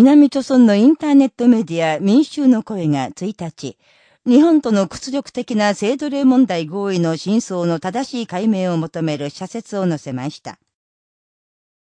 南朝村のインターネットメディア民衆の声が1日、日本との屈辱的な性奴隷問題合意の真相の正しい解明を求める社説を載せました。